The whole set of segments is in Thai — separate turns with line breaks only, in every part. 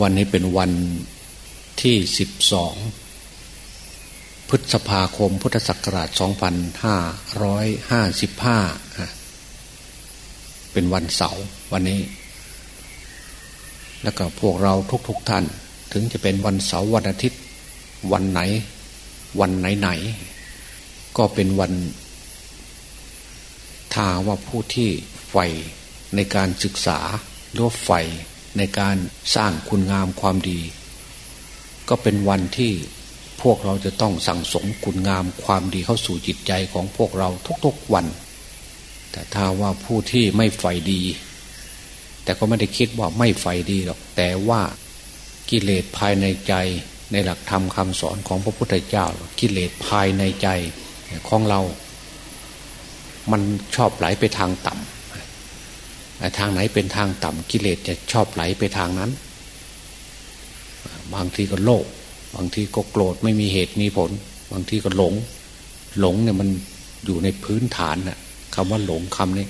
วันนี้เป็นวันที่สิบสองพฤษภาคมพุทธศักราช 2555 เป็นวันเสาร์วันนี้ แล้วก็พวกเราทุกๆทท่าน ถึงจะเป็นวันเสาร์วันอาทิตย์ วันไหน วันไหนๆก็เป็นวันทาว่าผู้ที่ใฝ่ในการศึกษาหรือใฝ่ ในการสร้างคุณงามความดี ก็เป็นวันที่พวกเราจะต้องสั่งสมคุณงามความดีเข้าสู่จิตใจของพวกเราทุกๆวัน แต่ถ้าว่าผู้ที่ไม่ใฝ่ดี แต่ก็ไม่ได้คิดว่าไม่ใฝ่ดีหรอกแต่ว่ากิเลสภายในใจในหลักธรรมคำสอนของพระพุทธเจ้า กิเลสภายในใจของเรา มันชอบไหลไปทางต่ำ ทางไหนเป็นทางต่ำกิเลสจะชอบไหลไปทางนั้น บางทีก็โลภบางทีก็โกรธไม่มีเหตุมีผล บางทีก็หลง หลงเนี่ยมันอยู่ในพื้นฐานน่ะคำว่าหลงคำนี้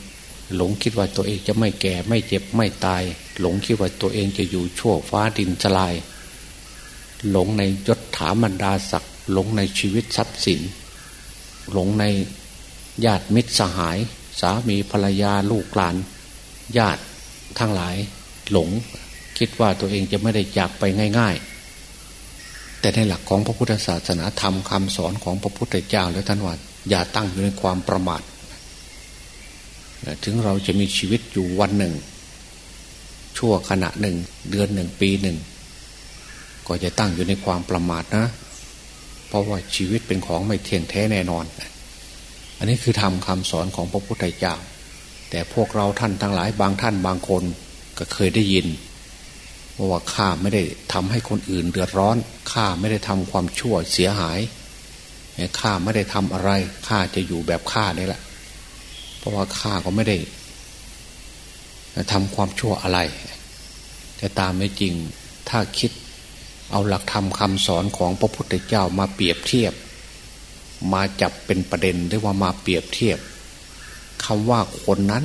หลงคิดว่าตัวเองจะไม่แก่ไม่เจ็บไม่ตาย หลงคิดว่าตัวเองจะอยู่ชั่วฟ้าดินสลาย หลงในยศถาบรรดาศักดิ์หลงในชีวิตทรัพย์สิน หลงในญาติมิตรสหาย สามีภรรยาลูกหลาน ญาติทั้งหลายหลง คิดว่าตัวเองจะไม่ได้จากไปง่าย ๆ แต่ในหลักของพระพุทธศาสนาธรรมคำสอนของพระพุทธเจ้าแล้วท่านว่าอย่าตั้งอยู่ในความประมาทถึงเราจะมีชีวิตอยู่วันหนึ่ง ชั่วขณะหนึ่ง เดือนหนึ่งปีหนึ่ง ก็จะตั้งอยู่ในความประมาทนะ เพราะว่าชีวิตเป็นของไม่เที่ยงแท้แน่นอน อันนี้คือทำคำสอนของพระพุทธเจ้า แต่พวกเราท่านทั้งหลายบางท่านบางคนก็เคยได้ยินว่าข้าไม่ได้ทำให้คนอื่นเดือดร้อนข้าไม่ได้ทำความชั่วเสียหายข้าไม่ได้ทำอะไรข้าจะอยู่แบบข้านี่แหละ เพราะว่าข้าก็ไม่ได้ทำความชั่วอะไร แต่ตามไม่จริงถ้าคิดเอาหลักธรรมคำสอนของพระพุทธเจ้ามาเปรียบเทียบ มาจับเป็นประเด็นหรือว่ามาเปรียบเทียบ คำว่าคนนั้น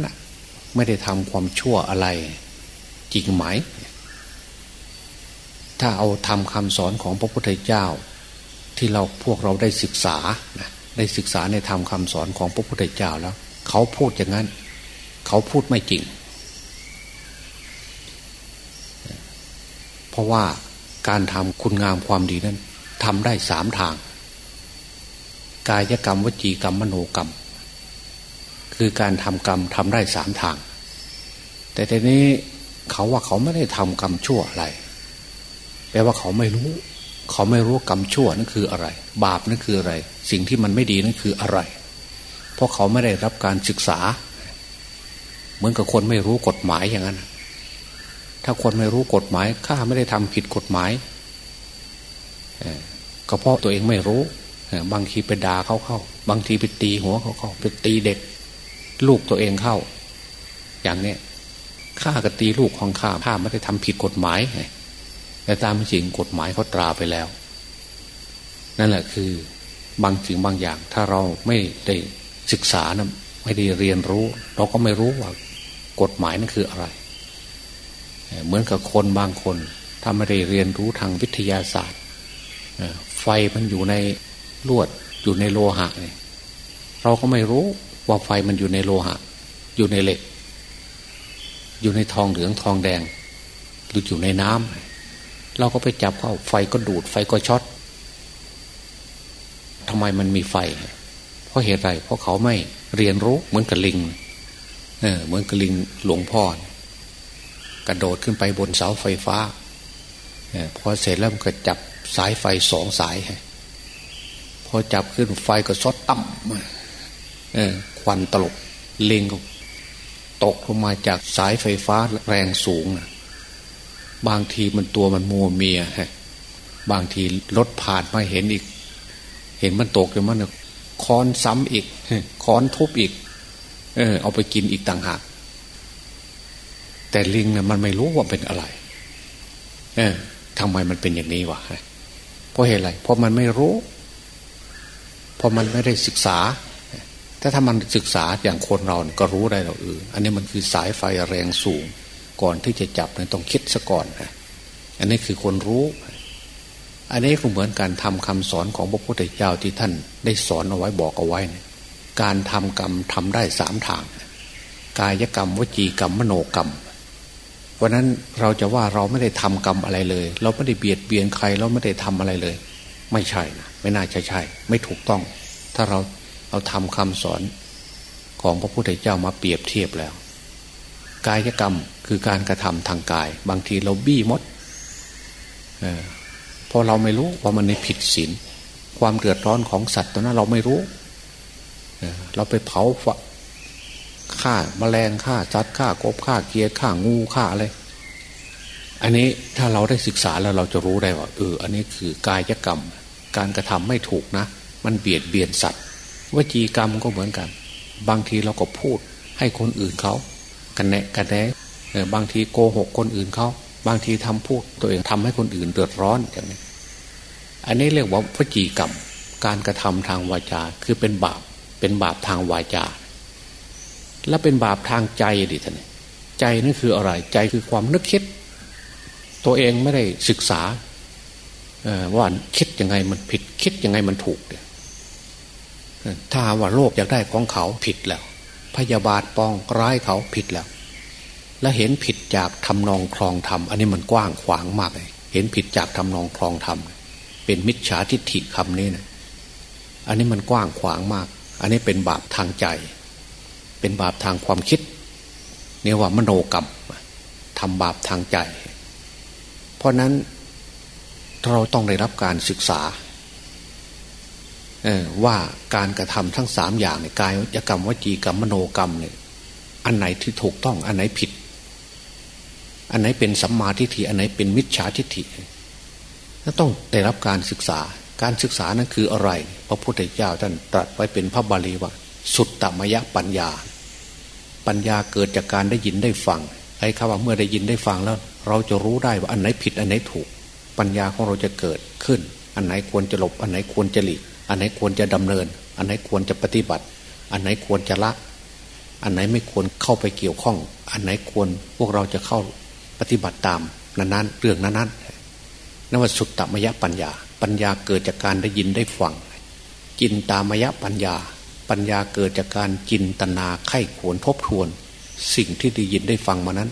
ไม่ได้ทำความชั่วอะไร จริงไหม ถ้าเอาทำคำสอนของพระพุทธเจ้า ที่เราพวกเราได้ศึกษาได้ศึกษาในธรรมคาสอนของพระพุทธเจ้าแล้ว เขาพูดอย่างนั้น เขาพูดไม่จริง เพราะว่าการทำคุณงามความดีนั้นทำได้สามทาง กายกรรมวจีกรรมมโนกรรม คือการทำกรรมทำได้สามทาง แต่ทีนี้เขาว่าเขาไม่ได้ทำกรรมชั่วอะไรแปลว่าเขาไม่รู้ เขาไม่รู้กรรมชั่วนั่นคืออะไร บาปนั่นคืออะไร สิ่งที่มันไม่ดีนั่นคืออะไร เพราะเขาไม่ได้รับการศึกษา เหมือนกับคนไม่รู้กฎหมายอย่างนั้น ถ้าคนไม่รู้กฎหมายข้าไม่ได้ทำผิดกฎหมายก็เพราะตัวเองไม่รู้บางทีไปด่าเขาเข้า บางทีไปตีหัวเขาเข้าไปตีเด็ก ลูกตัวเองเข้า อย่างเนี้ยข้ากตีลูกของข้าข้าไม่ได้ทำผิดกฎหมายแต่ตามจริงกฎหมายเขาตราไปแล้ว นั่นแหละคือบางสิ่งบางอย่าง ถ้าเราไม่ได้ศึกษานะไม่ได้เรียนรู้ เราก็ไม่รู้ว่ากฎหมายนั่นคืออะไร เหมือนกับคนบางคน ถ้าไม่ได้เรียนรู้ทางวิทยาศาสตร์ไฟมันอยู่ในลวดอยู่ในโลหะเนี่ยเราก็ไม่รู้ ว่าไฟมันอยู่ในโลหะ อยู่ในเหล็ก อยู่ในทองเหลืองทองแดง หรืออยู่ในน้ำเราก็ไปจับเข้าไฟก็ดูด ไฟก็ช็อตทำไมมันมีไฟ เพราะเหตุไร เพราะเขาไม่เรียนรู้เหมือนกับลิง เออ เหมือนกับลิงหลวงพ่อกระโดดขึ้นไปบนเสาไฟฟ้าอพอเสร็จแล้วมันก็จับสายไฟสองสาย พอจับขึ้นไฟก็ซดต่ำเออ ควันตลบลิงก็ตกลงมาจากสายไฟฟ้าแรงสูงนะบางทีมันตัวมันมัวเมียฮะบางทีรถผ่านมาเห็นอีก เห็นมันตกอยู่มันค้อนซ้ำอีกค้อนทุบอีก เออ เอาไปกินอีกต่างหากแต่ลิงนี่ยมันไม่รู้ว่าเป็นอะไร เออทำไมมันเป็นอย่างนี้วะเพราะเหตุอะไรเพราะมันไม่รู้ เพราะมันไม่ได้ศึกษา ถ้าถ้ามันศึกษาอย่างคนเราก็รู้ได้เราเอออันนี้มันคือสายไฟแรงสูง ก่อนที่จะจับเนี่ยต้องคิดซะก่อนนะอันนี้คือคนรู้ อันนี้ก็เหมือนการทำคำสอนของพระพุทธเจ้าที่ท่านได้สอนเอาไว้บอกเอาไว้เนี่ยการทำกรรมทำได้สามทาง กายกรรมวจีกรรมมโนกรรมเพราะนั้นเราจะว่าเราไม่ได้ทำกรรมอะไรเลย เราไม่ได้เบียดเบียนใครเราไม่ได้ทำอะไรเลย ไม่ใช่นะไม่น่าจะใช่ ไม่ถูกต้อง ถ้าเรา เราทำคำสอนของพระพุทธเจ้ามาเปรียบเทียบแล้ว กายกรรมคือการกระทำทางกาย บางทีเราบี้มดอพอเราไม่รู้ว่ามันในผิดศีลความเดือดร้อนของสัตว์ตัวนั้นเราไม่รู้เราไปเผาฆ่ามาแมลงฆ่าจัดฆ่ากบฆ่าเกียร์ฆ่างูฆ่าอะไรอันนี้ถ้าเราได้ศึกษาแล้วเราจะรู้ได้ว่าเออ อันนี้คือกายกรรม การกระทำไม่ถูกนะ มันเบียดเบียนสัตว์ วจีกรรมก็เหมือนกัน บางทีเราก็พูดให้คนอื่นเขากันแนะกันแนะบางทีโกหกคนอื่นเขาบางทีทำพูดตัวเองทำให้คนอื่นเดือดร้อนอย่างนี้อันนี้เรียกว่าวจีกรรม การกระทำทางวาจาคือเป็นบาปเป็นบาปทางวาจา และเป็นบาปทางใจดิท่านใจนั่นคืออะไรใจคือความนึกคิด ตัวเองไม่ได้ศึกษาว่าคิดยังไงมันผิดคิดยังไงมันถูกเนี่ย ถ้าว่าโลกอยากได้ของเขาผิดแล้ว พยาบาทปองร้ายเขาผิดแล้ว และเห็นผิดจากทำนองคลองธรรมอันนี้มันกว้างขวางมากเลยเห็นผิดจากทำนองคลองธรรมเป็นมิจฉาทิฏฐิคำนี้นะอันนี้มันกว้างขวางมาก อันนี้เป็นบาปทางใจ เป็นบาปทางความคิดเนี่ยว่ามโนกรรมทำบาปทางใจ เพราะนั้นเราต้องได้รับการศึกษา ว่าการกระทำทั้งสามอย่างเนี่ยกายกรรมวจีกรรมมโนกรรมเนี่ยอันไหนที่ถูกต้องอันไหนผิด อันไหนเป็นสัมมาทิฏฐิอันไหนเป็นมิจฉาทิฏฐิต้องได้รับการศึกษา การศึกษานั้นคืออะไร พระพุทธเจ้าท่านตรัสไว้เป็นพระบาลีว่า สุดตมยปัญญา ปัญญาเกิดจากการได้ยินได้ฟังไอ้คำว่าเมื่อได้ยินได้ฟังแล้ว เราจะรู้ได้ว่าอันไหนผิดอันไหนถูก ปัญญาของเราจะเกิดขึ้น อันไหนควรจะหลบ อันไหนควรจะหลีก อันไหนควรจะดำเนิน อันไหนควรจะปฏิบัติ อันไหนควรจะละ อันไหนไม่ควรเข้าไปเกี่ยวข้อง อันไหนควรพวกเราจะเข้าปฏิบัติตามนั้นๆเรื่องนั้นๆนั่นว่าสุดตมยปัญญา ปัญญาเกิดจากการได้ยินได้ฟังจินตามยปัญญา ปัญญาเกิดจากการจินตนาไข้ขวนทบทวน สิ่งที่ได้ยินได้ฟังมานั้น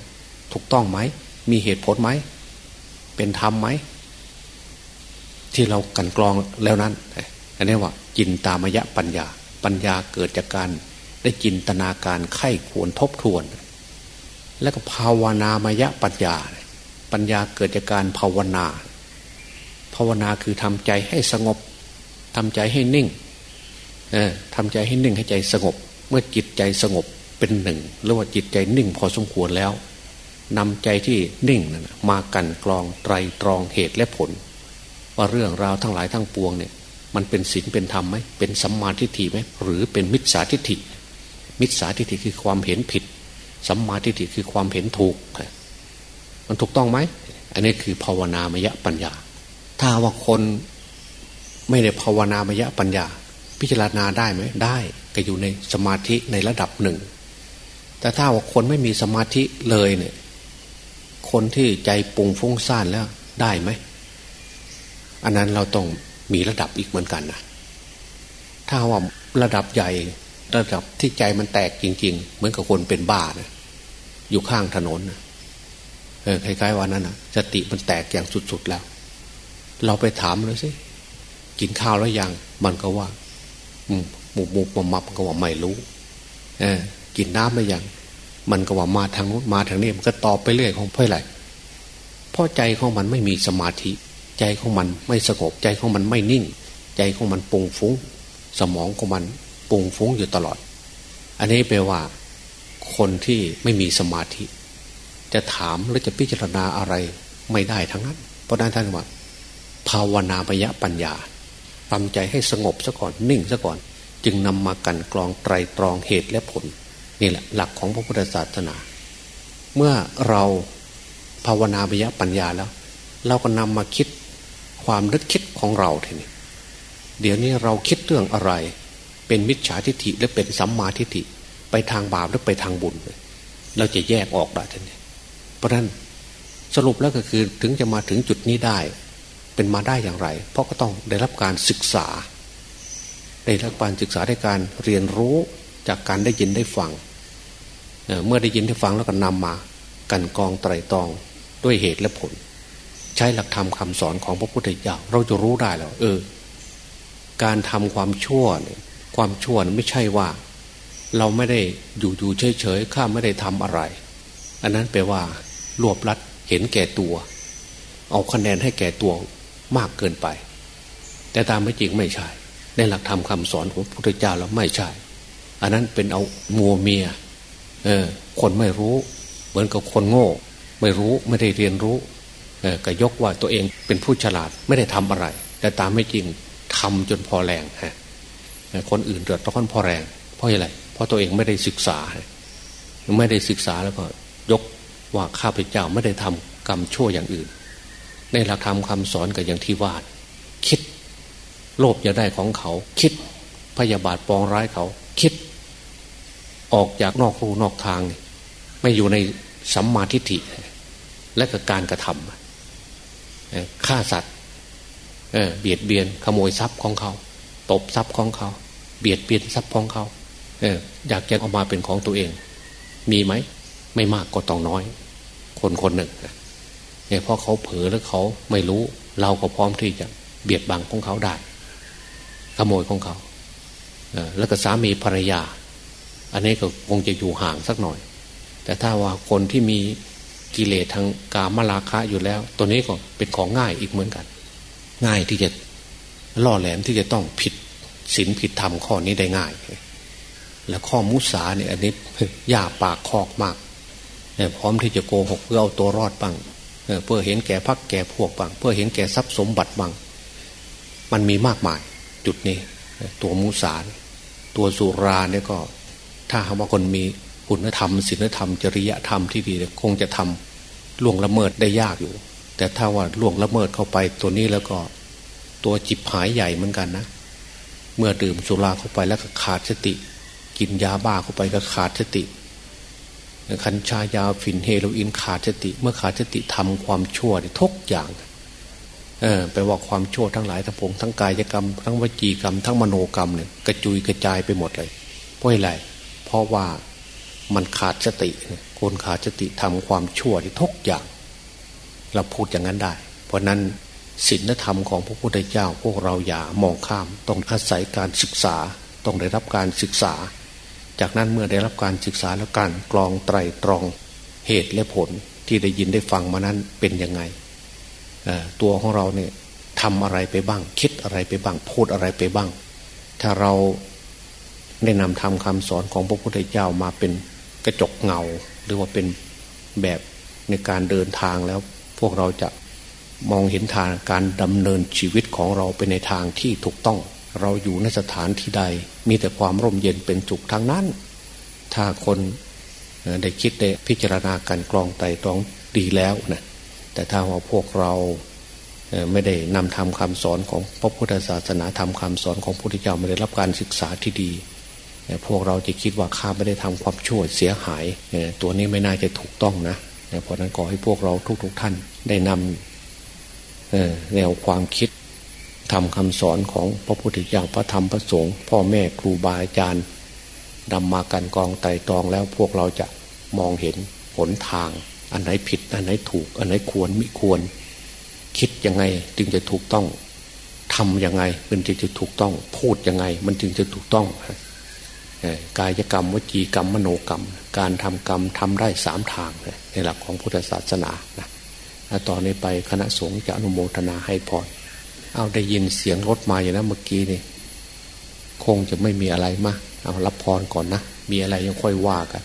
ถูกต้องไหม มีเหตุผลไหม เป็นธรรมไหม ที่เรากันกรองแล้วนั้น อันนี้ว่าจินตามยะปัญญา ปัญญาเกิดจากการได้จินตนาการไข้ขวนทบทวน แล้วก็ภาวนามยะปัญญา ปัญญาเกิดจากการภาวนา ภาวนาคือทำใจให้สงบทำใจให้นิ่งเออทำใจให้นิ่งให้ใจสงบ เมื่อจิตใจสงบเป็นหนึ่งหรือว่าจิตใจนิ่งพอสมควรแล้วนำใจที่นิ่งนะมากันกรองไตรตรองเหตุและผล ว่าเรื่องราวทั้งหลายทั้งปวงเนี่ย มันเป็นศีลเป็นธรรมไหมเป็นสัมมาทิฏฐิไหมหรือเป็นมิจฉาทิฏฐิ มิจฉาทิฏฐิคือความเห็นผิดสัมมาทิฏฐิคือความเห็นถูก มันถูกต้องไหม อันนี้คือภาวนามยปัญญา ถ้าว่าคนไม่ได้ภาวนามยะปัญญา พิจารณาได้ไหมได้ก็อยู่ในสมาธิในระดับหนึ่ง แต่ถ้าว่าคนไม่มีสมาธิเลยเนี่ย คนที่ใจปุงฟุ้งซ่านแล้วได้ไหม อันนั้นเราต้อง มีระดับอีกเหมือนกันนะถ้าว่าระดับใหญ่ระดับที่ใจมันแตกจริง ๆ เหมือนกับคนเป็นบ้านะอยู่ข้างถนนนะเออคล้ายๆว่านั้นนะสติมันแตกอย่างสุดๆแล้ว เราไปถามเลยสิกินข้าวแล้วยังมันก็ว่าหมูหมูมมับก็ว่าไม่รู้ เออ กินน้ำแล้วยังมันก็ว่ามาทางนู้นมาทางนี้มันก็ตอบไปเรื่อยของเพื่ออะไรเพราะใจของมันไม่มีสมาธิ ใจของมันไม่สงบใจของมันไม่นิ่ง ใจของมันปุงฟุ้ง สมองของมันปุงฟุ้งอยู่ตลอด อันนี้แปลว่า คนที่ไม่มีสมาธิ จะถามหรือจะพิจารณาอะไรไม่ได้ทั้งนั้น เพราะนั้นท่านว่า ภาวนามยปัญญาทำใจให้สงบซะก่อนนิ่งซะก่อน จึงนำมากันกรองไตรตรองเหตุและผล นี่แหละ หลักของพระพุทธศาสนา เมื่อเราภาวนามยปัญญาแล้ว เราก็นำมาคิด ความนึกคิดของเราทีนี้เดี๋ยวนี้เราคิดเรื่องอะไร เป็นมิจฉาทิฏฐิหรือเป็นสัมมาทิฏฐิไปทางบาปหรือไปทางบุญ เราจะแยกออกได้ทีนี้เพราะนั้นสรุปแล้วก็คือถึงจะมาถึงจุดนี้ได้ เป็นมาได้อย่างไร เพราะก็ต้องได้รับการศึกษา ได้รับการศึกษาได้การเรียนรู้จากการได้ยินได้ฟังเมื่อได้ยินได้ฟังแล้วก็นำมา กันกองไตรตรองด้วยเหตุและผล ใช้หลักธรรมคาสอนของพระพุทธเจ้าเราจะรู้ได้แล้วเออ การทำความชั่วเนี่ยความชั่วไม่ใช่ว่า เราไม่ได้อยู่อยู่เฉยเฉยข้าไม่ได้ทำอะไร อันนั้นแปลว่ารวบรัดเห็นแก่ตัว เอาคะแนนให้แก่ตัวมากเกินไป แต่ตามไม่จริงไม่ใช่ ในหลักธรรมคาสอนของพระพุทธเจ้าแล้วไม่ใช่ อันนั้นเป็นเอามัวเมียเออคนไม่รู้ เหมือนกับคนโง่ ไม่รู้ไม่ได้เรียนรู้ ก็ยกว่าตัวเองเป็นผู้ฉลาดไม่ได้ทำอะไร แต่ตามไม่จริงทำจนพอแรงฮะคนอื่นเดือดร้อนพอแรง เพราะอะไรเพราะตัวเองไม่ได้ศึกษา ไม่ได้ศึกษาแล้วก็ยกว่าข้าพเจ้าไม่ได้ทำกรรมชั่วอย่างอื่น ในหลักธรรมคาสอนกับอย่างที่ว่าคิด โลภจะได้ของเขา คิดพยาบาทปองร้ายเขา คิด ออกจากนอกรูนอกทาง ไม่อยู่ในสัมมาทิฏฐิและกับการกระทำ ฆ่าสัตว์เบียดเบียนขโมยทรัพย์ของเขา ตบทรัพย์ของเขา เบียดเบียนทรัพย์ของเขาอยากจะเอามาเป็นของตัวเอง มีไหม ไม่มากก็ต้องน้อย คนคนหนึ่งเนี่ยเพราะเขาเผลอแล้วเขาไม่รู้ เราก็พร้อมที่จะเบียดบังของเขาได้ ขโมยของเขาแล้วก็สามีภรรยา อันนี้ก็คงจะอยู่ห่างสักหน่อย แต่ถ้าว่าคนที่มี กิเลสทางกามราคะอยู่แล้ว ตัวนี้ก็เป็นของง่ายอีกเหมือนกัน ง่ายที่จะล่อแหลมที่จะต้องผิดศีลผิดธรรมข้อนี้ได้ง่าย และข้อมุสาเนี่ยอันนี้ยาปากคอกมากพร้อมที่จะโกหกเพื่อเอาตัวรอดบ้างเพื่อเห็นแก่พักแก่พวกบ้างเพื่อเห็นแก่ทรัพย์สมบัติบ้างมันมีมากมายจุดนี้ ตัวมุสาตัวสุราเนี่ยก็ ถ้าหากว่าคนมีคุณธรรมศีลธรรมจริยธรรมที่ดีคงจะทำ ล่วงละเมิดได้ยากอยู่ แต่ถ้าว่าล่วงละเมิดเข้าไปตัวนี้แล้วก็ตัวจิบหายใหญ่เหมือนกันนะ เมื่อดื่มสุราเข้าไปแล้วก็ขาดสติ กินยาบ้าเข้าไปก็ขาดสติคัญชายาฝิ่นเฮโรอีนขาดสติ เมื่อขาดสติทำความชั่วทุกอย่างเออไปว่าความชั่วทั้งหลายทั้งพงทั้งกายกรรม ทั้งวจีกรรม ทั้งมโนกรรมเนี่ยกระจุยกระจายไปหมดเลยเพราะอะไรเพราะว่า มันขาดสติคนขาดสติทำความชั่วที่ทุกอย่าง เราพูดอย่างนั้นได้ เพราะนั้นศีลธรรมของพระพุทธเจ้าพวกเราอย่ามองข้ามต้องอาศัยการศึกษาต้องได้รับการศึกษา จากนั้นเมื่อได้รับการศึกษาแล้วการกรองไตรตรองเหตุและผลที่ได้ยินได้ฟังมานั้นเป็นยังไงตัวของเราเนี่ยทำอะไรไปบ้าง คิดอะไรไปบ้าง พูดอะไรไปบ้าง ถ้าเราได้นำทำคำสอนของพระพุทธเจ้ามาเป็น กระจกเงา หรือว่าเป็นแบบในการเดินทางแล้ว พวกเราจะมองเห็นทางการดำเนินชีวิตของเราไปในทางที่ถูกต้อง เราอยู่ในสถานที่ใด มีแต่ความร่มเย็นเป็นจุกทั้งนั้น ถ้าคนได้คิดได้พิจารณาการกรองไตรตรองดีแล้วนะแต่ถ้าว่าพวกเราไม่ได้นำทำคำสอนของพระพุทธศาสนาทำคำสอนของพระพุทธเจ้าไม่ได้รับการศึกษาที่ดี พวกเราจะคิดว่าข้าไม่ได้ทำความชั่วเสียหาย ตัวนี้ไม่น่าจะถูกต้องนะเพราะนั้นขอให้พวกเราทุกๆทท่านได้นำแนวความคิดทำคำสอนของพระพุทธเจ้าพระธรรมพระสงฆ์พ่อแม่ครูบาอาจารย์นำมากันกองไต่ตองแล้วพวกเราจะมองเห็นหนทาง อันไหนผิด อันไหนถูก อันไหนควรไม่ควร คิดยังไงจึงจะถูกต้องทำยังไงมันจึงจะถูกต้อง พูดยังไง มันจึงจะถูกต้อง กายกรรมวจีกรรมมโนกรรม การทำกรรมทำได้สามทางในหลักของพุทธศาสนานะต่อนนี้ไปคณะสงฆ์จะอนุโมทนาให้พรเอาได้ยินเสียงรถมาอย่างนั้นเมื่อกี้นี่คงจะไม่มีอะไรมาเอารับพรก่อนนะ มีอะไรยังค่อยว่ากัน